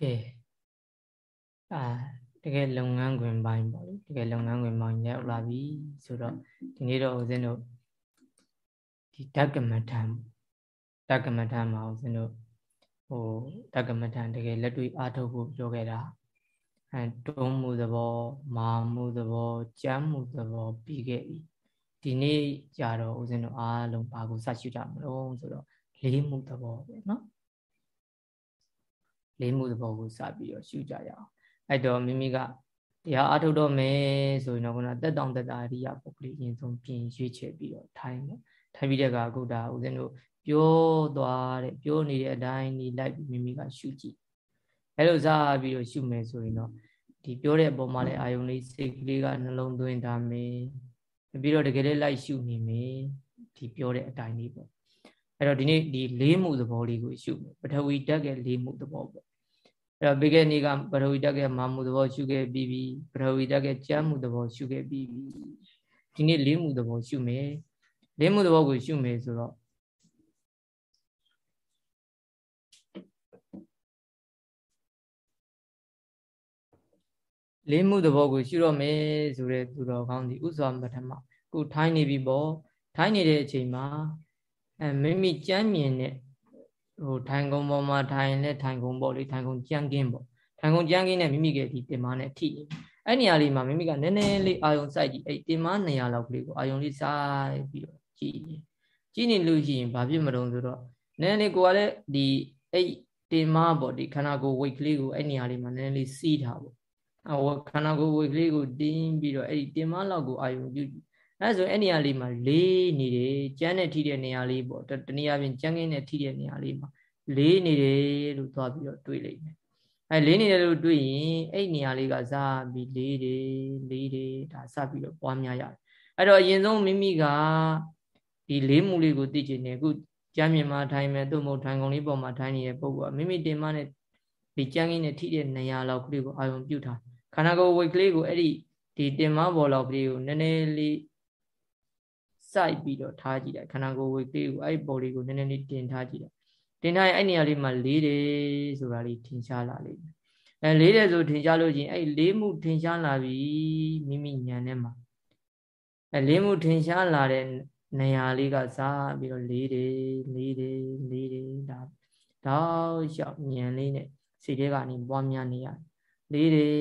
ကဲအာတကယ်လုပ်ငန်းခွင်ပိုင်းပေါ့လေတကယ်လုပ်ငန်းခွင်ပိုင်းရောက်လာပြီဆိုတော့ဒီနေ့တော့ဦးဇင်းတို့ဒီဓကမထံဓကမထံမှာဦးဇင်းတို့ဟိုဓကမထံတကယ်လက်တွေ့အားထုတ်ဖို့ပြောခဲ့တာအဲတုံးမှုသဘောမာမှုသဘောကြမ်းမှုသဘောပြီးခဲ့ပြီဒီနေ့ကြတော့ဦးဇင်းတို့အားလုံးဘာကိုစရှုကြမလို့ဆိုတော့လေးမှုသဘောပဲเนาะ လေးမှုသဘောကိုစပြီးတော့ရှုကြရအောင်အဲ့တော့မိမိကတရားအထုတ်တော့မယ်ဆိုရင်တော့ခုနတက်တောင်တက်တာအရိယာပုဂ္ဂလိအရင်ဆုံးပြင်ရွေးချယ်ပြီးတော့ထိုင်ပေါ့ထိုင်ပြီးတဲ့ကအခုဒါဦးဇင်းတို့ပြောသွားတဲ့ပြောနေတဲ့အတိုင်းนี่လိုက်ပြီးမိမိကရှုကြည့်အဲ့လိုစားပြီးတော့ရှုမယ်ဆိုရင်တော့ဒီပြောတဲ့အပေါ်မှာလည်းအာယုံလေးစိတ်ကလေးကနှလုံးသွင်းထားမယ်ပြီးတော့တကယ်လေးလိုက်ရှုနေမယ်ဒီပြောတဲ့အတိုင်းလေးပေါ့အဲ့တော့ဒီနေ့ဒီလေးမှုသဘောလေးကိုရှုမယ်ပထဝီဓာတ်ရဲ့လေးမှုသဘောပေါ့ အဲ့တော့ဘေကနေ့ကပထဝီဓာတ်ရဲ့မာမှုသဘောရှုခဲ့ပြီးပြီပထဝီဓာတ်ရဲ့ကြမ်းမှုသဘောရှုခဲ့ပြီးပြီဒီနေ့လေးမှုသဘောရှုမယ်လေးမှုသဘောကိုရှုမယ်ဆိုတော့လေးမှုသဘောကိုရှုတော့မယ်ဆိုတဲ့သူတော်ကောင်းဒီဥစွာပထမခုထိုင်းနေပြီပေါ့ထိုင်းနေတဲ့အချိန်မှာအဲမိမိကြမ်းမြင်တဲ့ ဟိုထိုင်ကုန်ပေါ်မှာထိုင်နဲ့ထိုင်ကုန်ပေါ့လေထိုင်ကုန်ကြမ်းကင်းပေါ့ထိုင်ကုန်ကြမ်းကင်းနဲ့မိမိကဒီတင်မနဲ့ထိအဲ့နေရာလေးမှာမိမိကနည်းနည်းလေးအာယုံစိုက်ကြည့်အဲ့တင်မနေရာလောက်ကလေးကိုအာယုံလေးစိုက်ပြီးတော့ကြည့်ကြည့်နေလို့ရှိရင်ဘာဖြစ်မလို့ဆိုတော့နည်းနည်းလေးကိုကလည်းဒီအဲ့တင်မပေါ့ဒီခန္ဓာကိုယ်ဝိတ်ကလေးကိုအဲ့နေရာလေးမှာနည်းနည်းလေးစီးထားပေါ့ဟိုခန္ဓာကိုယ်ဝိတ်ကလေးကိုတင်းပြီးတော့အဲ့ဒီတင်မလောက်ကိုအာယုံပြု အဲဆိုအဲ့နေရာလေးမှာလေးနေတယ်ကျန်းနဲ့ထိတဲ့နေရာလေးပေါ့တနည်းအားဖြင့်ကျန်းကင်းနဲ့ထိတဲ့နေရာလေးမှာလေးနေတယ်လို့သွားပြီးတော့တွေးလိုက်မယ်အဲလေးနေတယ်လို့တွေးရင်အဲ့နေရာလေးကစပြီးလေးတယ်လေးတယ်ဒါစပြီးတော့ပွားများရတယ်အဲ့တော့အရင်ဆုံးမိမိကဒီလေးမှုလေးကိုသိချင်တယ်အခုကျမ်းမြင်မှာထိုင်မယ်သို့မဟုတ်ထိုင်ကုန်လေးပေါ်မှာထိုင်နေတဲ့ပုဂ္ဂိုလ်ကမိမိတင်မနဲ့ဒီကျမ်းကင်းနဲ့ထိတဲ့နေရာလောက်ကလေးကိုအာရုံပြုထားခန္ဓာကိုယ်ဝိတ်ကလေးကိုအဲ့ဒီဒီတင်မပေါ်လောက်ကလေးကိုနည်းနည်းလေး စိုက်ပြီးတော့ထားကြည့်တယ်ခန္ဓာကိုယ်ဝိတ်ကလေးကိုအဲ့ဒီပေါ်လေးကိုနည်းနည်းလေးတင်ထားကြည့်တယ်တင်ထားရင်အဲ့နေရာလေးမှာလေးတယ်ဆိုတာလေးထင်ရှားလာလိမ့်မယ်အဲလေးတယ်ဆိုထင်ရှားလို့ချင်းအဲ့လေးမှုထင်ရှားလာပြီမိမိဉာဏ်ထဲမှာအဲလေးမှုထင်ရှားလာတဲ့နေရာလေးကစားပြီးတော့လေးတယ်လေးတယ်လေးတယ်ဒါတောက်လျှောက်ဉာဏ်လေးနဲ့စိတ်ထဲကနေပွားများနေရလေးတယ်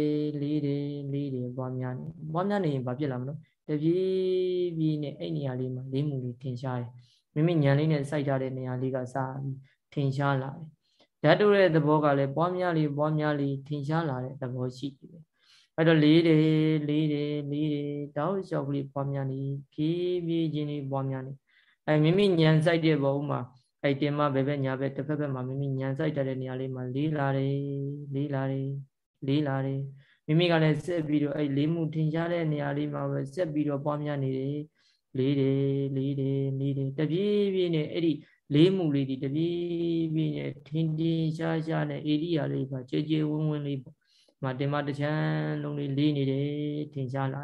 လေးတယ်လေးတယ်ပွားများနေပွားများနေရင်ဘာဖြစ်လာမလို့တပြေးပြေးနဲ့အဲ့နေရာလေးမှာလေးမှုလေးထင်ရှားတယ်မိမိဉာဏ်လေးနဲ့စိုက်ထားတဲ့နေရာလေးကစားပြီးထင်ရှားလာတယ်ဓာတ်တို့ရဲ့သဘောကလည်းပွားများလေးပွားများလေးထင်ရှားလာတဲ့သဘောရှိတယ်အဲ့တော့လေးတယ်လေးတယ်လေးတယ်တောက်လျှောက်ကလေးပွားများနေဖြည်းဖြည်းချင်းလေးပွားများနေအဲ့မိမိညံဆိုင်တဲ့ဘုံမှာအဲ့တင်မဘယ်ဘက်ညာဘက်တစ်ဖက်ဘက်မှာမိမိညံဆိုင်တဲ့နေရာလေးမှာလေးလာတယ်လေးလာတယ်လေးလာတယ် မိမိကလည်းဆက်ပြီးတော့အဲ့လေးမှုထင်ရှားတဲ့နေရာလေးမှာပဲဆက်ပြီးတော့ပွားများနေတယ်လေးတယ်လေးတယ်လေးတယ်တပြေးပြေးနဲ့အဲ့ဒီလေးမှုလေးဒီတပြေးပြေးနဲ့ထင်းထင်းရှားရှားနဲ့ဧရိယာလေးပါကြဲကြဲဝင်းဝင်းလေးပေါ့မတင်မတချမ်းလုံးလေးလေးနေတယ်ထင်ရှားလာ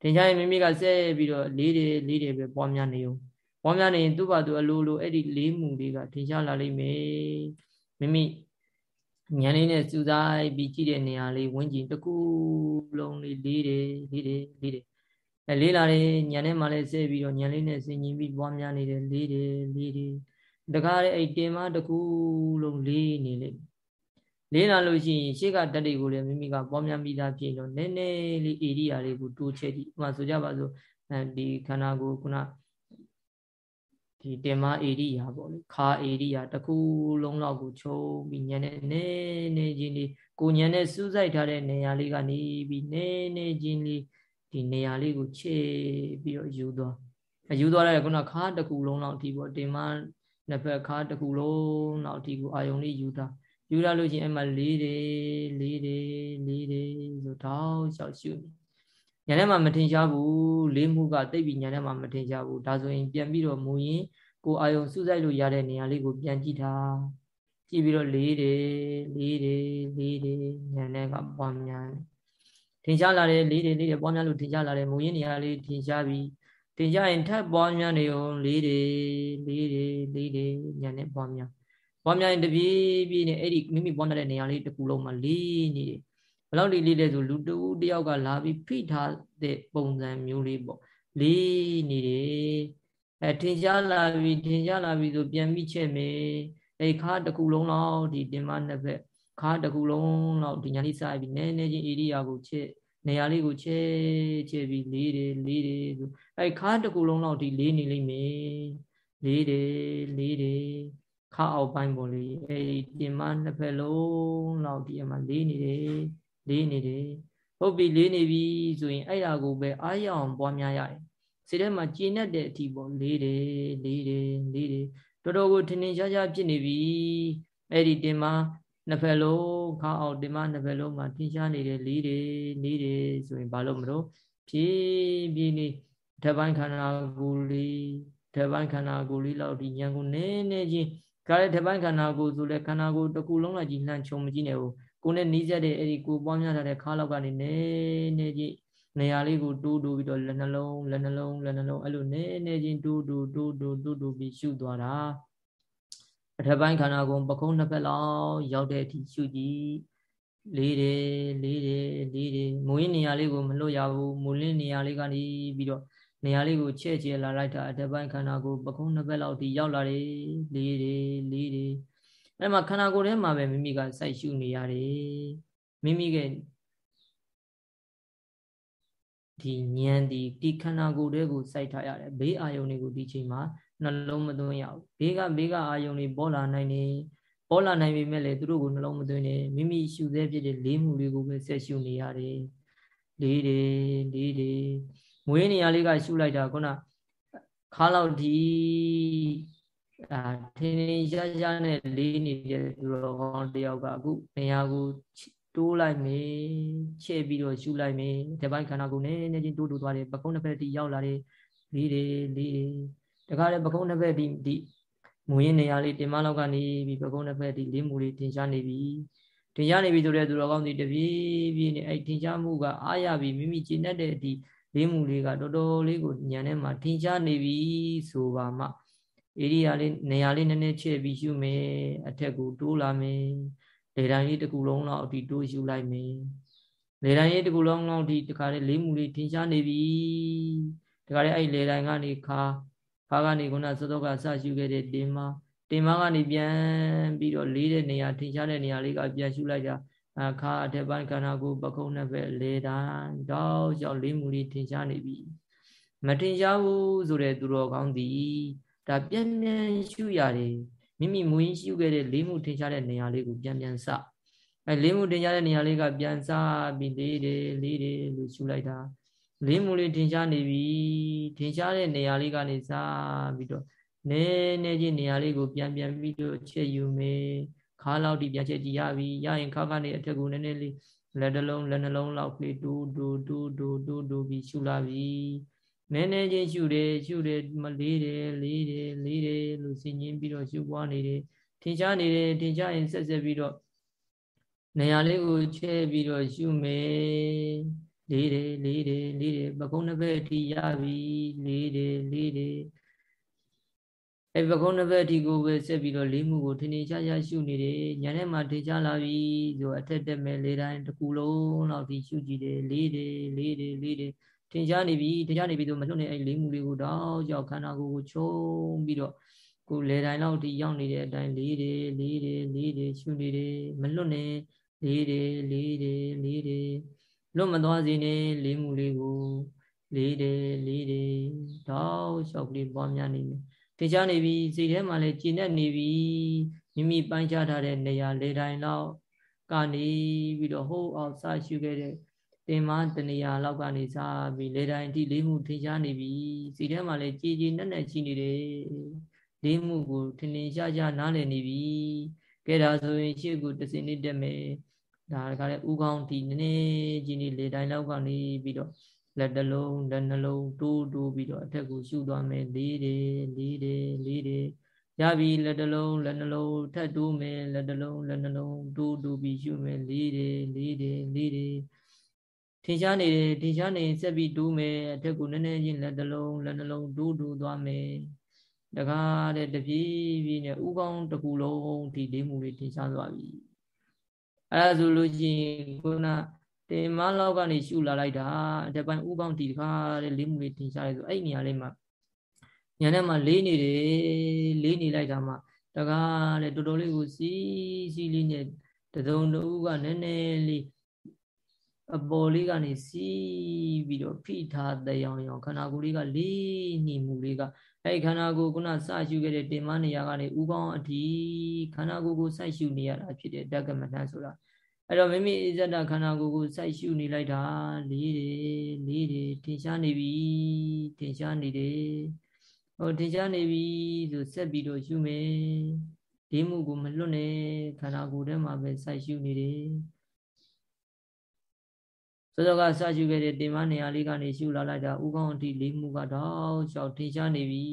ထင်ရှားရင်မိမိကဆက်ပြီးတော့လေးတယ်လေးတယ်ပဲပွားများနေုံပွားများနေရင်သူ့ဘာသူအလိုလိုအဲ့ဒီလေးမှုလေးကထင်ရှားလာလိမ့်မယ်မိမိ ဉာဏ်လေးနဲ့စူးစိုက်ပြီးကြည့်တဲ့နေရာလေးဝင်းကျင်တစ်ခုလုံးလေးလေးတယ်လေးတယ်လေးတယ်အဲလေးလာတယ်ညံထဲမှာလည်းဆဲပြီးတော့ညံလေးနဲ့ဆင်ញင်ပြီးပွားများနေတယ်လေးတယ်လေးတယ်တကားလည်းအဲ့တင်မတကူလုံးလေးနေလိမ့်လေးလာလို့ရှိရင်ရှေ့ကဓာတ်တွေကိုလည်းမိမိကပွားများပြီးသားဖြစ်လို့နည်းနည်းလေးဧရိယာလေးကိုတိုးချဲ့ကြည့်ဥပမာဆိုကြပါစို့အဲဒီခန္ဓာကိုယ်ခုန ဒီတင်မဧရိယာပေါ့လေခါဧရိယာတခုလုံးလောက်ကိုချုံပြီးညံနေနေနေချင်းလေးကိုညံနဲ့စူးစိုက်ထားတဲ့နေရာလေးကနေပြီးနေနေချင်းလေးဒီနေရာလေးကိုခြေပြီးတော့ယူသွားယူသွားတဲ့ခုနခါတကူလုံးလောက်အထိပေါ့တင်မနှစ်ဖက်ခါတကူလုံးလောက်အထိကိုအာယုံလေးယူတာယူရလို့ချင်းအဲ့မှာလေးတယ်လေးတယ်လေးတယ်ဆိုတော့ရှောက်ရှုနေ ညာထဲမှာမထင်ရှားဘူးလေးမှုကတိတ်ပြီးညာထဲမှာမထင်ရှားဘူးဒါဆိုရင်ပြန်ပြီးတော့မူရင်ကိုအာယုံစုစိုက်လို့ရတဲ့နေရာလေးကိုပြန်ကြည့်တာကြည့်ပြီးတော့လေးတယ်လေးတယ်လေးတယ်ညာထဲကပွားများတယ်ထင်ရှားလာတဲ့လေးတွေလေးတွေပွားများလို့ထင်ရှားလာတဲ့မူရင်းနေရာလေးထင်ရှားပြီးထင်ရှားရင်ထပ်ပွားများနေအောင်လေးတွေလေးတွေလေးတွေညာနဲ့ပွားများပွားများရင်တပြေးပြေးနဲ့အဲ့ဒီမိမိပွားများတဲ့နေရာလေးတစ်ခုလုံးမှာလေးနေတယ်ဘယ် လောက်ဒီလေးလဲဆိုလူတူတယောက်ကလာပြီးဖိထားတဲ့ပုံစံမျိုးလေးပေါ့လေးနေတယ်အဲထင်ရှားလာပြီထင်ရှားလာပြီဆိုပြန်ပြီးချက်မယ်အဲခါတစ်ခုလုံးလောက်ဒီတင်မနှစ်ဖက်ခါတစ်ခုလုံးလောက်ဒီညာလေးစားပြီးနည်းနည်းချင်းဧရိယာကိုချက်နေရာလေးကိုချဲချဲပြီးလေးတယ်လေးတယ်ဆိုအဲခါတစ်ခုလုံးလောက်ဒီလေးနေလိမ့်မယ်လေးတယ်လေးတယ်ခါအောက်ပိုင်းပေါ်လေးအဲဒီတင်မနှစ်ဖက်လုံးလောက်ဒီအမှလေးနေတယ် လေးနေတယ်ဟုတ်ပြီလေးနေပြီဆိုရင်အဲ့ဒါကိုပဲအားရအောင်ပွားများရတယ်စိတ်ထဲမှာကျဉ်တ်တဲ့အထိပေါ့လေးတယ်လေးတယ်လေးတယ်တော်တော်ကိုထင်ထင်ရှားရှားဖြစ်နေပြီအဲ့ဒီတင်မနှစ်ဖက်လုံးခါအောင်တင်မနှစ်ဖက်လုံးမှာထင်ရှားနေတယ်လေးတယ်လေးတယ်ဆိုရင်ဘာလို့မလို့ဖြည်းဖြည်းလေးထပ်ပိုင်းခန္ဓာကိုယ်လေးထပ်ပိုင်းခန္ဓာကိုယ်လေးလောက်ဒီဉာဏ်ကိုနည်းနည်းချင်းကားတဲ့ထပ်ပိုင်းခန္ဓာကိုယ်ဆိုလဲခန္ဓာကိုယ်တစ်ခုလုံးလိုက်ကြီးလှမ်းခြုံမကြည့်နဲ့ဘူး ကိုယ်နဲ့နီးစပ်တဲ့အဲ့ဒီကိုပွားများထားတဲ့ခါလောက်ကနေနည်းနည်းချင်းနေရာလေးကိုတိုးတိုးပြီးတော့လက်နှလုံးလက်နှလုံးလက်နှလုံးအဲ့လိုနည်းနည်းချင်းတိုးတိုးတိုးတိုးတိုးတိုးပြီးရှုသွားတာအထက်ပိုင်းခန္ဓာကိုယ်ပကုံးနှစ်ဖက်လောက်ရောက်တဲ့အထိရှုကြည့်လေးတယ်လေးတယ်လေးတယ်မူရင်းနေရာလေးကိုမလွတ်ရဘူးမူလင်းနေရာလေးကနေပြီးတော့နေရာလေးကိုချဲ့ချဲ့လာလိုက်တာအထက်ပိုင်းခန္ဓာကိုယ်ပကုံးနှစ်ဖက်လောက်ဒီရောက်လာတယ်လေးတယ်လေးတယ် အဲ့မှာခန္ဓာကိုယ်ထဲမှာပဲမိမိကစိုက်ရှုနေရတယ်မိမိကဒီဉာဏ်ဒီဒီခန္ဓာကိုယ်တွေကိုစိုက်ထားရတယ်ဘေးအာယုန်တွေကိုဒီချိန်မှာနှလုံးမသွင်းရဘူးဘေးကဘေးကအာယုန်တွေပေါ်လာနိုင်နေပေါ်လာနိုင်ပေမဲ့လည်းသူတို့ကိုနှလုံးမသွင်းနဲ့မိမိရှုသေးဖြစ်တဲ့လေးမှုတွေကိုပဲဆက်ရှုနေရတယ်လေးတယ်လေးတယ်မွေးနေရာလေးကရှုလိုက်တာခုနခါလောက်ဒီ အာထင်းထင်းရှားရှားနဲ့လေးနေတဲ့သူတော်ကောင်းတယောက်ကအခုနေရာကိုတိုးလိုက်မယ်ချဲ့ပြီးတော့ရှူလိုက်မယ်ဒီဘက်ခန္ဓာကိုယ်နဲ့နေချင်းတိုးတိုးသွားတယ်ပကုံးတစ်ဖက်တီရောက်လာတယ်လေးတယ်လေးတယ်တခါလေပကုံးတစ်ဖက်တီဒီမူရင်းနေရာလေးတင်မလောက်ကနေပြီးပကုံးတစ်ဖက်တီလေးမူလေးတင်ရှားနေပြီတင်ရှားနေပြီဆိုတဲ့သူတော်ကောင်းတွေတပြေးပြေးနေအဲ့တင်ရှားမှုကအားရပြီမိမိကျင့်တတ်တဲ့ဒီလေးမူလေးကတော်တော်လေးကိုညံထဲမှာတင်ရှားနေပြီဆိုပါမှ ဧရိယာလေးနေရာလေးနည်းနည်းချဲ့ပြီးရှုမယ်အထက်ကိုတိုးလာမယ်လေတိုင်းလေးတစ်ခုလုံးလောက်အထိတိုးယူလိုက်မယ်လေတိုင်းလေးတစ်ခုလုံးလောက်အထိတခါလေးလေးမူလေးထင်ရှားနေပြီတခါလေးအဲ့လေတိုင်းကနေခါခါကနေခုနစောစောကစရှုခဲ့တဲ့တင်မတင်မကနေပြန်ပြီးတော့လေးတဲ့နေရာထင်ရှားတဲ့နေရာလေးကပြန်ရှုလိုက်ကြအခါအထက်ပိုင်းခန္ဓာကိုယ်ပခုံးနှစ်ဘက်လေတိုင်းတော့ရောက်လေးမူလေးထင်ရှားနေပြီမထင်ရှားဘူးဆိုတဲ့သူတော်ကောင်းသည် ဒါပြန်ပြန်ရှုရတယ်မိမိမူရင်းရှုခဲ့တဲ့လေးမှုထင်ရှားတဲ့နေရာလေးကိုပြန်ပြန်စအဲလေးမှုထင်ရှားတဲ့နေရာလေးကပြန်စပြီးလေးတယ်လေးတယ်လို့ရှုလိုက်တာလေးမှုလေးထင်ရှားနေပြီထင်ရှားတဲ့နေရာလေးကနေစပြီးတော့နည်းနည်းချင်းနေရာလေးကိုပြန်ပြန်ပြီးတော့ချက်ယူမယ်ခါလောက်ဒီပြန်ချက်ကြည့်ရပြီရရင်ခါကနေအထက်ကိုနည်းနည်းလေးလက်တစ်လုံးလက်နှလုံးလောက်ကလေးတူတူတူတူတူတူပြီးရှုလာပြီ နည်းနည်းချင်းရှုတယ်ရှုတယ်မလေးတယ်လေးတယ်လေးတယ်လို့စဉ်းကျင်ပြီးတော့ရှုပွားနေတယ်ထင်ရှားနေတယ်ထင်ရှားရင်ဆက်ဆက်ပြီးတော့နေရာလေးကိုချဲပြီးတော့ရှုမယ်လေးတယ်လေးတယ်လေးတယ်ပကုံးတစ်ဘက်အထိရပြီလေးတယ်လေးတယ်အဲပကုံးတစ်ဘက်အထိကိုပဲဆက်ပြီးတော့လေးမှုကိုထင်ထင်ရှားရှားရှုနေတယ်ညာထဲမှာထင်ရှားလာပြီဆိုအထက်တက်မဲ့လေးတိုင်းတစ်ခုလုံးလောက်ဒီရှုကြည့်တယ်လေးတယ်လေးတယ်လေးတယ် ထင်ရှားနေပြီထင်ရှားနေပြီဆိုမလွတ်နေအဲ့လေးမှုလေးကိုတော့ရောက်ခန္ဓာကိုယ်ကိုချုံပြီးတော့ကိုလေတိုင်းလောက်ဒီရောက်နေတဲ့အတိုင်းလေးတယ်လေးတယ်လေးတယ်ရှုနေတယ်မလွတ်နေလေးတယ်လေးတယ်လေးတယ်လွတ်မသွားစေနဲ့လေးမှုလေးကိုလေးတယ်လေးတယ်တော့လျှောက်ကလေးပွားများနေမယ်ထင်ရှားနေပြီစိတ်ထဲမှာလည်းကျဉ်တ်နေပြီမိမိပိုင်းခြားထားတဲ့နေရာလေတိုင်းလောက်ကနေပြီးတော့ဟိုးအောင်စရှုခဲ့တဲ့ တင်မတနေရာလောက်ကနေစားပြီးလေတိုင်းအထိလေးမှုထင်ရှားနေပြီစိတ်ထဲမှာလည်းကြည်ကြည်နက်နက်ရှိနေတယ်လေးမှုကိုထင်ထင်ရှားရှားနားလည်နေပြီကဲဒါဆိုရင်ရှေ့ကိုတစင်နေတက်မယ်ဒါကလည်းဥကောင်းဒီနည်းနည်းကြီးနေလေတိုင်းလောက်ကနေပြီးတော့လက်တလုံးလက်နှလုံးတိုးတိုးပြီးတော့အထက်ကိုရှုသွားမယ်လေးတယ်လေးတယ်လေးတယ်ရပြီလက်တလုံးလက်နှလုံးထပ်တိုးမယ်လက်တလုံးလက်နှလုံးတိုးတိုးပြီးရှုမယ်လေးတယ်လေးတယ်လေးတယ် ထင်ရှားနေတယ်ထင်ရှားနေဆက်ပြီးတိုးမယ်အထက်ကိုနည်းနည်းချင်းလက်တလုံးလက်နှလုံးတိုးတိုးသွားမယ်တကားတဲ့တပြေးပြေးနဲ့ဥကောင်းတစ်ခုလုံးဒီလေးမှုလေးထင်ရှားသွားပြီအဲဒါဆိုလို့ရှိရင်ခုနတင်မလောက်ကနေရှုလာလိုက်တာအတပိုင်းဥကောင်းဒီတကားတဲ့လေးမှုလေးထင်ရှားရဲဆိုအဲ့နေရာလေးမှာညာထဲမှာလေးနေတယ်လေးနေလိုက်တာမှတကားတဲ့တော်တော်လေးကိုစီးစီးလေးနဲ့တစုံတူကနည်းနည်းလေး အပေါ်လေးကနေစီးပြီးတော့ဖိထားတဲ့အောင်အောင်ခန္ဓာကိုယ်လေးကလေးနှီးမှုလေးကအဲ့ခန္ဓာကိုယ်ခုနစရှုခဲ့တဲ့တင်မနေရာကနေဥကောင်းအထိခန္ဓာကိုယ်ကိုစိုက်ရှုနေရတာဖြစ်တဲ့တက္ကမတန်ဆိုတာအဲ့တော့မိမိအဇ္ဇတခန္ဓာကိုယ်ကိုစိုက်ရှုနေလိုက်တာလေးတယ်လေးတယ်ထင်ရှားနေပြီထင်ရှားနေတယ်ဟိုထင်ရှားနေပြီဆိုဆက်ပြီးတော့ရှုမယ်ဒီမှုကိုမလွတ်နဲ့ခန္ဓာကိုယ်ထဲမှာပဲစိုက်ရှုနေတယ် စောစောကစရှုခဲ့တဲ့တင်မနေရာလေးကနေရှုလာလိုက်တာဥကောင်းအထိလေးမှုကတော့ရှောက်ထင်ရှားနေပြီ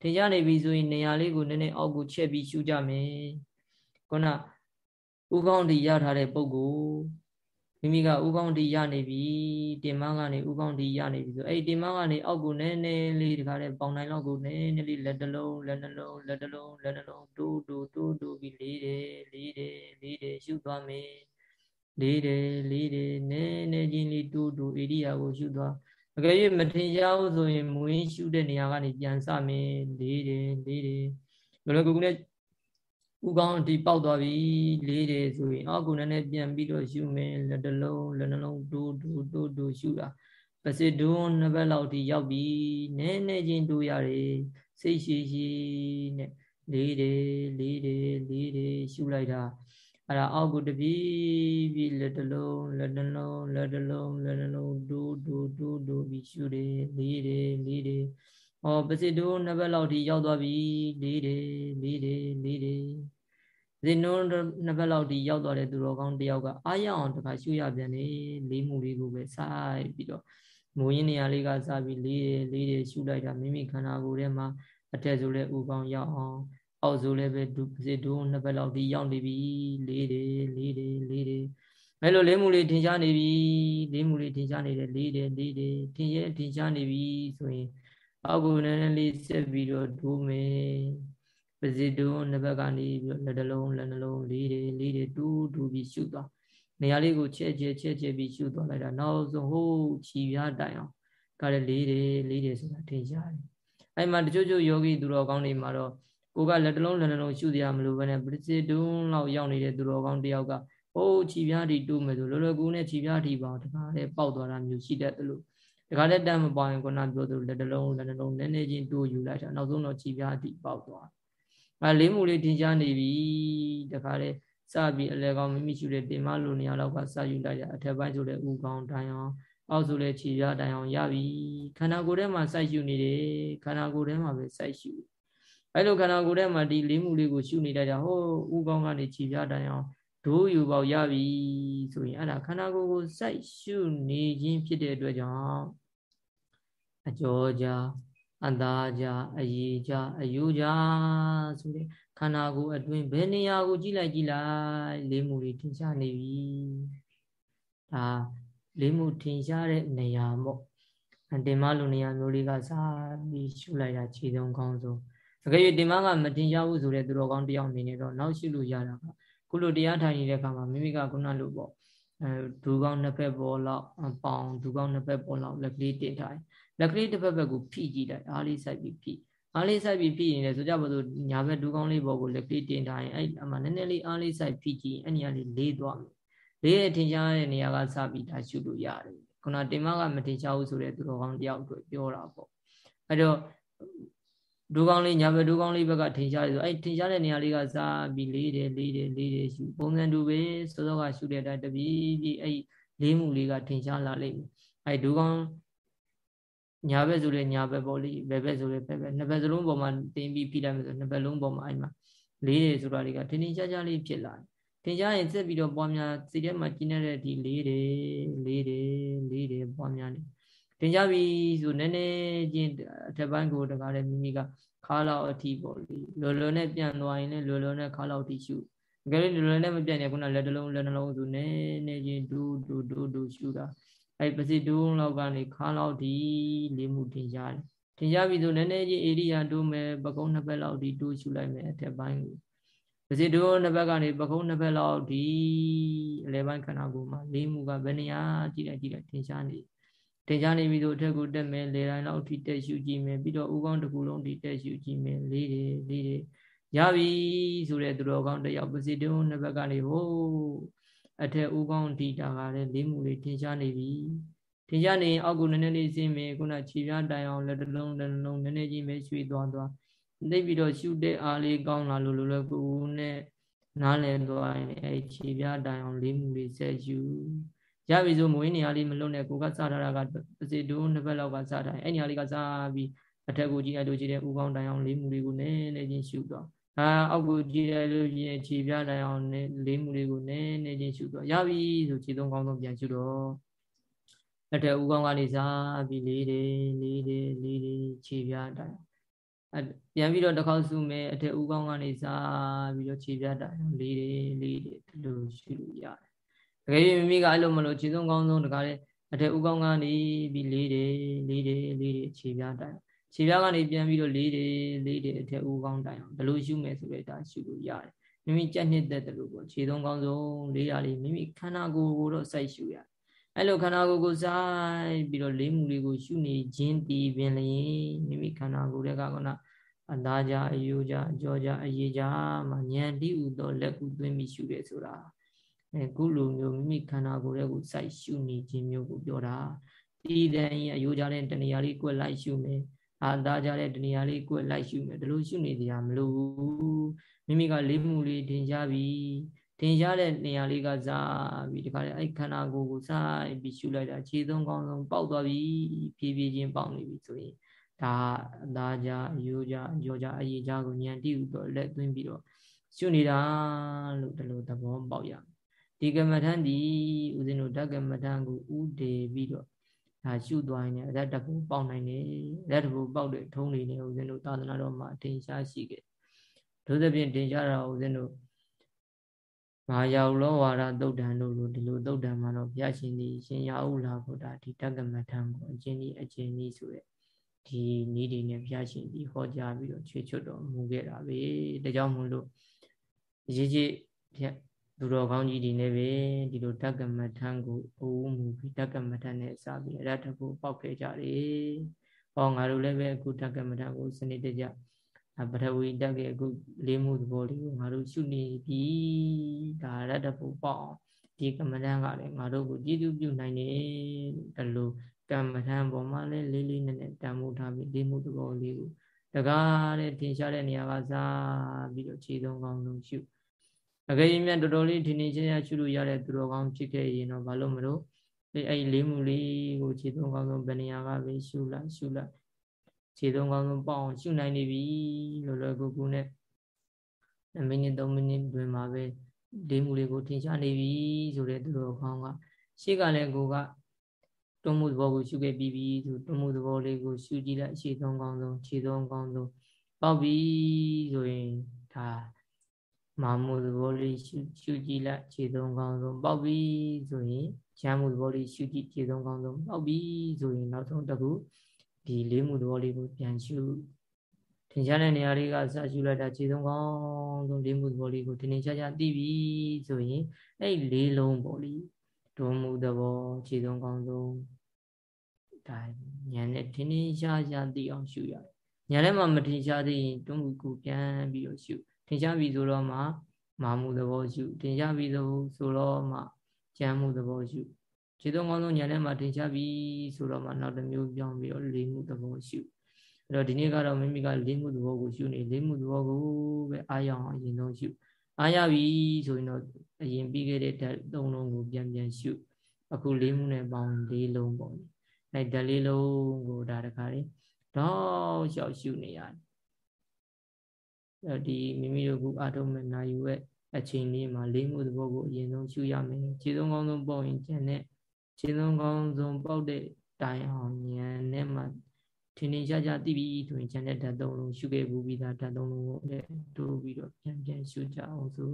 ထင်ရှားနေပြီဆိုရင်နေရာလေးကိုနည်းနည်းအောက်ကိုချက်ပြီးရှုကြမယ်ခုနဥကောင်းတီရထားတဲ့ပုံကိုမိမိကဥကောင်းတီရနေပြီတင်မကနေဥကောင်းတီရနေပြီဆိုအဲ့ဒီတင်မကနေအောက်ကိုနည်းနည်းလေးတခါတည်းပေါင်တိုင်းလောက်ကိုနည်းနည်းလေးလက်တလုံးလက်နှလုံးလက်တလုံးလက်နှလုံးတိုးတိုးတိုးတိုးပြီးလေးတယ်လေးတယ်လေးတယ်ရှုသွားမယ် လေးတယ်လေးတယ်နည်းနည်းချင်းလေးတိုးတိုးဣရိယာကိုရှုသွားအကယ်၍မထင်ရှားဘူးဆိုရင်မွေးရှုတဲ့နေရာကနေပြန်စမယ်လေးတယ်လေးတယ်ဘယ်လိုကုကုနဲ့ဥကောင်းအတီပေါက်သွားပြီလေးတယ်ဆိုရင်အောက်ကုနဲ့နဲ့ပြန်ပြီးတော့ရှုမယ်လက်တလုံးလက်နှလုံးတိုးတိုးတိုးတိုးရှုတာပစစ်ဒုံနှစ်ဘက်လောက်ထိရောက်ပြီနည်းနည်းချင်းတိုးရတယ်စိတ်ရှိရှိနဲ့လေးတယ်လေးတယ်လေးတယ်ရှုလိုက်တာ အဲ့ဒါအောက်ကိုတပြေးပြီးလက်တလုံးလက်နှလုံးလက်တလုံးလက်နှလုံးဒူးဒူးဒူးဒူးပြီးရှုတယ်လေးတယ်လေးတယ်ဟောပစိတုနှစ်ဘက်လောက်ထိရောက်သွားပြီလေးတယ်လေးတယ်လေးတယ်ပစိနုနှစ်ဘက်လောက်ထိရောက်သွားတဲ့သူတော်ကောင်းတယောက်ကအာရအောင်တခါရှုရပြန်တယ်လေးမှုလေးကိုပဲစိုက်ပြီးတော့မူရင်းနေရာလေးကစပြီးလေးတယ်လေးတယ်ရှုလိုက်တာမိမိခန္ဓာကိုယ်ထဲမှာအထက်ဆိုလဲဥကောင်းရောက်အောင် အောက်ဆိုလည်းပဲဒုပစိဒုနှစ်ဘက်လောက်ဒီရောက်နေပြီလေးတယ်လေးတယ်လေးတယ်အဲလိုလေးမှုလေးထင်ရှားနေပြီလေးမှုလေးထင်ရှားနေတယ်လေးတယ်လေးတယ်ထင်ရဲ့ထင်ရှားနေပြီဆိုရင်အောက်ကိုနည်းနည်းလေးဆက်ပြီးတော့ဒုမယ်ပစိဒုနှစ်ဘက်ကနေပြီးလက်တလုံးလက်နှလုံးလေးတယ်လေးတယ်တူးတူးပြီးရှုသွားနေရာလေးကိုချက်ချက်ချက်ချက်ပြီးရှုသွားလိုက်တာနောက်ဆုံးဟိုးခြီပြားတိုင်အောင်ကလည်းလေးတယ်လေးတယ်ဆိုတာထင်ရှားတယ်အဲ့မှာတချို့ချို့ယောဂီသူတော်ကောင်းတွေမှာတော့ ကိုကလက်တလုံးလက်နှလုံးရှုစရာမလိုဘဲနဲ့ပရိစေတုံးလောက်ရောက်နေတဲ့သူတော်ကောင်းတယောက်ကဟိုးခြိပြားတီတူးမယ်ဆိုလောလောကူနဲ့ခြိပြားတီပါတခါလေပေါက်သွားတာမျိုးရှိတတ်တယ်လို့တခါလေတမ်းမပေါရင်ခုနပြောသလိုလက်တလုံးလက်နှလုံးနည်းနည်းချင်းတိုးယူလိုက်တာနောက်ဆုံးတော့ခြိပြားတီပေါက်သွားအဲလေးမှုလေးတင်ရှားနေပြီတခါလေစပြီးအလဲကောင်းမိမိရှုတဲ့တင်မလိုနေရာလောက်ကစယူလိုက်တာအထက်ပိုင်းဆိုတဲ့ဥကောင်းတိုင်အောင်အောက်ဆိုတဲ့ခြေပြားတိုင်အောင်ရပြီခန္ဓာကိုယ်ထဲမှာစိုက်ရှုနေတယ်ခန္ဓာကိုယ်ထဲမှာပဲစိုက်ရှု အဲ့လိုခန္ဓာကိုယ်ထဲမှာဒီလေးမှုလေးကိုရှုနေတတ်ကြဟိုဥကောင်းကနေခြေပြတိုင်အောင်ဒိုးယူပေါက်ရပြီဆိုရင်အဲ့ဒါခန္ဓာကိုယ်ကိုစိုက်ရှုနေခြင်းဖြစ်တဲ့အတွက်ကြောင့်အကျော်ကြအသာကြအရေးကြအယူကြဆိုတဲ့ခန္ဓာကိုယ်အတွင်းဘယ်နေရာကိုကြည့်လိုက်ကြည့်လိုက်လေးမှုတွေထင်ရှားနေပြီဒါလေးမှုထင်ရှားတဲ့နေရာပေါ့အတင်မလိုနေရာမျိုးလေးကစားပြီးရှုလိုက်တာခြေဆုံးကောင်းဆုံး အကယ်၍တင်မကမတင်ရဘူးဆိုတဲ့သူတော်ကောင်းတယောက်အနေနဲ့တော့နောက်ရှိလို့ရတာကခုလိုတရားထိုင်နေတဲ့အခါမှာမိမိကခုနလိုပေါ့အဲဒူကောင်းနှစ်ဖက်ပေါ်လောက်ပေါင်ဒူကောင်းနှစ်ဖက်ပေါ်လောက်လက်ကလေးတင်ထားလက်ကလေးတစ်ဖက်ဘက်ကိုဖိကြည့်လိုက်အားလေးစိုက်ပြီးဖိအားလေးစိုက်ပြီးဖိရင်လည်းဆိုကြပါစို့ညာဘက်ဒူကောင်းလေးပေါ်ကိုလက်ကလေးတင်ထားရင်အဲ့အမှနည်းနည်းလေးအားလေးစိုက်ဖိကြည့်အဲ့နေရာလေးလေးသွားမယ်လေးရဲ့ထင်ရှားတဲ့နေရာကစပြီးဒါရှုလို့ရတယ်ခုနတင်မကမတင်ရှားဘူးဆိုတဲ့သူတော်ကောင်းတယောက်အတွက်ပြောတာပေါ့အဲ့တော့ ဒူကောင်းလေးညာဘက်ဒူကောင်းလေးဘက်ကထင်ရှားတယ်ဆိုအဲ့ထင်ရှားတဲ့နေရာလေးကစားပြီးလေးတယ်လေးတယ်လေးတယ်ရှုပုံစံတူပဲစောစောကရှုတဲ့အတိုင်းတပြေးပြေးအဲ့လေးမှုလေးကထင်ရှားလာလိမ့်မယ်အဲ့ဒူကောင်းညာဘက်ဆိုလဲညာဘက်ပေါ့လေဘယ်ဘက်ဆိုလဲဘယ်ဘက်နှစ်ဘက်စလုံးပေါ်မှာတင်ပြီးဖိလိုက်မယ်ဆိုနှစ်ဘက်လုံးပေါ်မှာအဲ့မှာလေးတယ်ဆိုတာလေးကထင်ထင်ရှားရှားလေးဖြစ်လာတယ်ထင်ရှားရင်ဆက်ပြီးတော့ပွားများစိတ်ထဲမှာကျင်းနေတဲ့ဒီလေးတယ်လေးတယ်လေးတယ်ပွားများနေ သင်ကြပြီဆိုနည်းနည်းချင်းအထက်ပိုင်းကိုတကားလည်းမိမိကခါလောက်အထိပေါ့လေလောလောနဲ့ပြန်သွားရင်လည်းလောလောနဲ့ခါလောက်အထိရှုအကယ်လို့လောလောနဲ့မပြန်ရင်ခုနလက်တလုံးလက်နှလုံးဆိုနည်းနည်းချင်းဒူးဒူးဒူးဒူးရှုတာအဲ့ပစိဒူးလောက်ကနေခါလောက်ထိလေးမှုတင်ကြတယ်ထင်ရှားပြီဆိုနည်းနည်းကြီးဧရိယာတိုးမယ်ပကုံးနှစ်ဘက်လောက်ဒီတိုးရှုလိုက်မယ်အထက်ပိုင်းကိုပစီတိုးနှစ်ဘက်ကနေပကုံးနှစ်ဘက်လောက်ဒီအလယ်ပိုင်းခန္ဓာကိုယ်မှာလေးမှုကဘယ်နေရာကြည့်လိုက်ကြည့်လိုက်ထင်ရှားနေ ထင်ရှားနေပြီဆိုအထက်ကိုတက်မယ်လေတိုင်းလောက်ထိတက်ရှုကြည့်မယ်ပြီးတော့ဥကောင်းတစ်ခုလုံးထိတက်ရှုကြည့်မယ်လေးတွေလေးတွေရပြီဆိုတဲ့သူတော်ကောင်းတယောက်ပစီတုံးနှစ်ဘက်ကနေဟိုးအထက်ဥကောင်းထိတာကလည်းလေးမှုလေးထင်ရှားနေပြီထင်ရှားနေရင်အောက်ကိုနည်းနည်းလေးစင်းမယ်ခုနခြေပြားတိုင်အောင်လက်တစ်လုံးလက်တစ်လုံးနည်းနည်းကြီးပဲရွှေ့သွားသွားသိပြီးတော့ရှုတဲ့အားလေးကောင်းလာလို့လိုလွယ်ကူနဲ့နားလည်သွားရင်အဲခြေပြားတိုင်အောင်လေးမှုလေးဆက်ယူ ရပြီဆိုမွေးနေရာလေးမလွတ်နဲ့ကိုကစထားတာကပစီတုံးနှစ်ဘက်လောက်ကစထားရင်အဲ့နေရာလေးကစပြီးအထက်ကိုကြည့်အဲ့လိုကြည့်တဲ့ဥကောင်းတိုင်အောင်လေးမှုလေးကိုနည်းနည်းချင်းရှုသွားအာအောက်ကိုကြည့်ရလို့ရင်ခြေပြတိုင်အောင်နဲ့လေးမှုလေးကိုနည်းနည်းချင်းရှုတော့ရပြီဆိုခြေသုံးကောင်းဆုံးပြန်ရှုတော့အတက်ဦးကောင်းကနေစားပြီးလေးတယ်လေးတယ်လေးတယ်ခြေပြတိုင်အပြန်ပြီးတော့တစ်ခေါက်စုမယ်အတက်ဦးကောင်းကနေစားပြီးတော့ခြေပြတိုင်လေးတယ်လေးတယ်ဒီလိုရှုလို့ရတယ် တကယ်မိမိကအဲ့လိုမလို့ခြေသုံးကောင်းဆုံးတကားလေအတက်ဦးကောင်းကနေပြီးလေးတယ်လေးတယ်လေးတယ်ခြေပြတိုင်ခြေပြားကနေပြန်ပြီးတော့လေးတယ်လေးတယ်အထက်ဦးကောင်းတိုင်အောင်ဘယ်လိုရှုမယ်ဆိုတဲ့ဒါရှုလို့ရတယ်မိမိကြက်နှစ်သက်တယ်လို့ပေါ့ခြေသုံးကောင်းဆုံးလေးရာလေးမိမိခန္ဓာကိုယ်ကိုတော့စိုက်ရှုရတယ်အဲ့လိုခန္ဓာကိုယ်ကိုစိုက်ပြီးတော့လေးမှုလေးကိုရှုနေခြင်းတည်ပင်လျင်မိမိခန္ဓာကိုယ်ရဲ့ကကောနာအသားကြအယိုးကြအကြောကြအရေးကြမှာဉာဏ်တိဥသောလက်ကူသွင်းပြီးရှုတယ်ဆိုတာ အဲခုလိုမျိုးမိမိခန္ဓာကိုယ်ရဲ့ကိုစိုက်ရှုနေခြင်းမျိုးကိုပြောတာတည်တဲ့အယိုးကြတဲ့တဏှာလေးကွက်လိုက်ရှုမယ်အာသားကြတဲ့တဏှာလေးကိုယ်လိုက်ရှုမယ်ဒီလိုရှုနေကြမလို့မိမိကလေးမှုလေးထင်ရှားပြီထင်ရှားတဲ့နေရာလေးကစားပြီးဒီခါလေအဲ့ခန္ဓာကိုယ်ကိုစားပြီးရှုလိုက်တာခြေသုံးကောင်းဆုံးပေါက်သွားပြီဖြည်းဖြည်းချင်းပေါက်နေပြီဆိုရင်ဒါအသားကြအယိုးကြအကျော်ကြအရေးကြကိုဉာဏ်တိဥတော့လက်သွင်းပြီးတော့ရှုနေတာလို့ဒီလိုသဘောပေါက်ရ ဒီကမ္မထန်ဒီဦးဇင်းတို့ဓကမ္မထန်ကိုဥတည်ပြီးတော့ဒါရှုသွားရင်လည်းအသက်တပူပေါက်နိုင်တယ်အသက်တပူပေါက်တဲ့ထုံးလေးနဲ့ဦးဇင်းတို့သာသနာတော်မှာအထင်ရှားရှိခဲ့ဒုသဖြင့်တင်ရှားတာဦးဇင်းတို့မာယာဥလောဝါဒသုတ်တံတို့လိုဒီလိုသုတ်တံမှာတော့ဘုရားရှင်ဒီရှင်ရာဟုလာဘုရားဒီတက္ကမထံကိုအချင်းကြီးအချင်းကြီးဆိုတဲ့ဒီနည်းတွေနဲ့ဘုရားရှင်ဒီဟောကြားပြီးတော့ချွေချွတ်တော်မူခဲ့တာပဲဒါကြောင့်မို့လို့ရေးကြီး သူတော်ကောင်းကြီးဒီနဲ့ပဲဒီလိုတက္ကမထံကိုအိုးမူပြီးတက္ကမထံနဲ့စပြီးအရတ္တကိုပေါက်ခဲ့ကြတယ်။ဟောငါတို့လည်းပဲအခုတက္ကမထံကိုစနစ်တကျပထဝီတက်ရဲ့အခုလေးမှုသဘောလေးကိုငါတို့ရှုနေပြီဒါရတ္တကိုပေါက်အောင်ဒီကမ္မထံကလည်းငါတို့ကိုကြည်သူပြုနိုင်တယ်ဒါလိုကမ္မထံပေါ်မှာလည်းလေးလေးနက်နက်တန်မိုးထားပြီးလေးမှုသဘောလေးကိုတကားတဲ့ထင်ရှားတဲ့နေရာကစားပြီးတော့ခြေသုံးကောင်းဆုံးရှု အကယ်၍မြတ်တော်တော်လေးထင်ထင်ရှားရှားရှုလို့ရတဲ့သူတော်ကောင်းဖြစ်ခဲ့ရင်တော့ဘာလို့မလို့အဲအဲ့လေးမှုလေးကိုခြေသုံးကောင်းဆုံးဘယ်နေရာကပဲရှုလိုက်ရှုလိုက်ခြေသုံးကောင်းဆုံးပေါအောင်ရှုနိုင်နေပြီလို့လွယ်ကူကူနဲ့မိနစ်3မိနစ်တွင်မှာပဲလေးမှုလေးကိုထင်ရှားနေပြီဆိုတဲ့သူတော်ကောင်းကရှေ့ကလည်းကိုကတွမှုသဘောကိုရှုခဲ့ပြီးပြီသူတွမှုသဘောလေးကိုရှုကြည့်လိုက်ခြေသုံးကောင်းဆုံးခြေသုံးကောင်းဆုံးပေါက်ပြီဆိုရင်ဒါ မာမှုသဘောလေးရှုရှုကြည့်လိုက်ခြေသုံးကောင်းဆုံးပေါက်ပြီဆိုရင်ချမ်းမှုသဘောလေးရှုကြည့်ခြေသုံးကောင်းဆုံးပေါက်ပြီဆိုရင်နောက်ဆုံးတစ်ခုဒီလေးမှုသဘောလေးကိုပြန်ရှုထင်ရှားတဲ့နေရာလေးကစရှုလိုက်တာခြေသုံးကောင်းဆုံးလေးမှုသဘောလေးကိုထင်ထင်ရှားရှားသိပြီဆိုရင်အဲ့လေးလုံးပေါ့လေဒုံမှုသဘောခြေသုံးကောင်းဆုံးဒါဉာဏ်နဲ့ထင်ထင်ရှားရှားသိအောင်ရှုရတယ်ဉာဏ်ထဲမှာမထင်ရှားသေးရင်တွန်းမှုကိုပြန်ပြီးတော့ရှု ထင်ရှားပြီဆိုတော့မှမာမှုသဘောရှုထင်ရှားပြီဆိုတော့မှကြံမှုသဘောရှုခြေသုံးကောင်းဆုံးညာထဲမှာထင်ရှားပြီဆိုတော့မှနောက်တစ်မျိုးပြောင်းပြီးတော့လေးမှုသဘောရှုအဲ့တော့ဒီနေ့ကတော့မိမိကလေးမှုသဘောကိုရှုနေလေးမှုသဘောကိုပဲအားရအောင်အရင်ဆုံးရှုအားရပြီဆိုရင်တော့အရင်ပြီးခဲ့တဲ့ဓာတ်သုံးလုံးကိုပြန်ပြန်ရှုအခုလေးမှုနဲ့ပေါင်းလေးလုံးပေါ့အဲ့ဓာတ်လေးလုံးကိုဒါတခါလေးတော့လျှောက်ရှုနေရတယ် ဒီမိမိတို့ကအာထုံမဲ့နာယူရဲ့အချိန်လေးမှာလေးမှုသဘောကိုအရင်ဆုံးရှုရမယ်ခြေဆုံးကောင်းဆုံးပေါက်ရင်ကျန်တဲ့ခြေဆုံးကောင်းဆုံးပေါက်တဲ့တိုင်အောင်ဉာဏ်နဲ့မှထင်ထင်ရှားရှားသိပြီဆိုရင်ကျန်တဲ့ဓာတ်သုံးလုံးရှုခဲ့ဘူးပြီးသားဓာတ်သုံးလုံးကိုလည်းတိုးပြီးတော့ပြန်ပြန်ရှုကြအောင်ဆို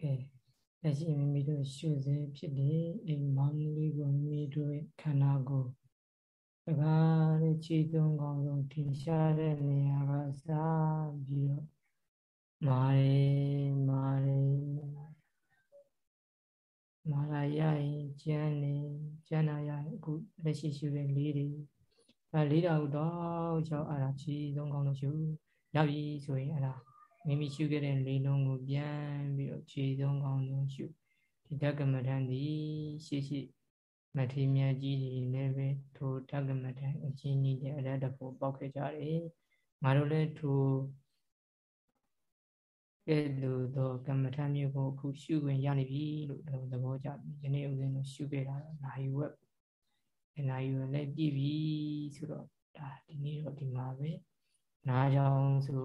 ကဲလက်ရှိမိမိတို့ရှုစေဖြစ်တဲ့အိမ်မောင်လေးကိုမိမိတို့ခန္ဓာကိုယ်တကားတဲ့ခြေသုံးကောင်းဆုံးထင်ရှားတဲ့နေရာကစပြီးတော့မာရီမာရီမာလာရရင်ကျန်းနေကျန်းလာရရင်အခုလက်ရှိရှုတဲ့လေးတွေအဲလေးတာတော့ကြောက်အဲ့ဒါခြေသုံးကောင်းဆုံးရှုရောက်ပြီဆိုရင်အဲ့ဒါ မိမိရှုခဲ့တဲ့လေးလုံးကိုပြန်ပြီးတော့ခြေသုံးကောင်းဆုံးရှုဒီဓကမထန်ဒီရှေ့ရှေ့မထေမြတ်ကြီးတွေလည်းပဲထိုဓကမထန်အချင်းကြီးတဲ့အရတ္တဖို့ပေါက်ခဲ့ကြတယ်ငါတို့လည်းထိုကဲ့သို့သောကမ္မထမျိုးကိုအခုရှုခွင့်ရနေပြီလို့သဘောကျပြီယနေ့ဥစဉ်လို့ရှုခဲ့တာနိုင်ဝက်နိုင်ဝက်လည်းပြည့်ပြီဆိုတော့ဒါဒီနေ့တော့ဒီမှာပဲနားကြောင်ဆို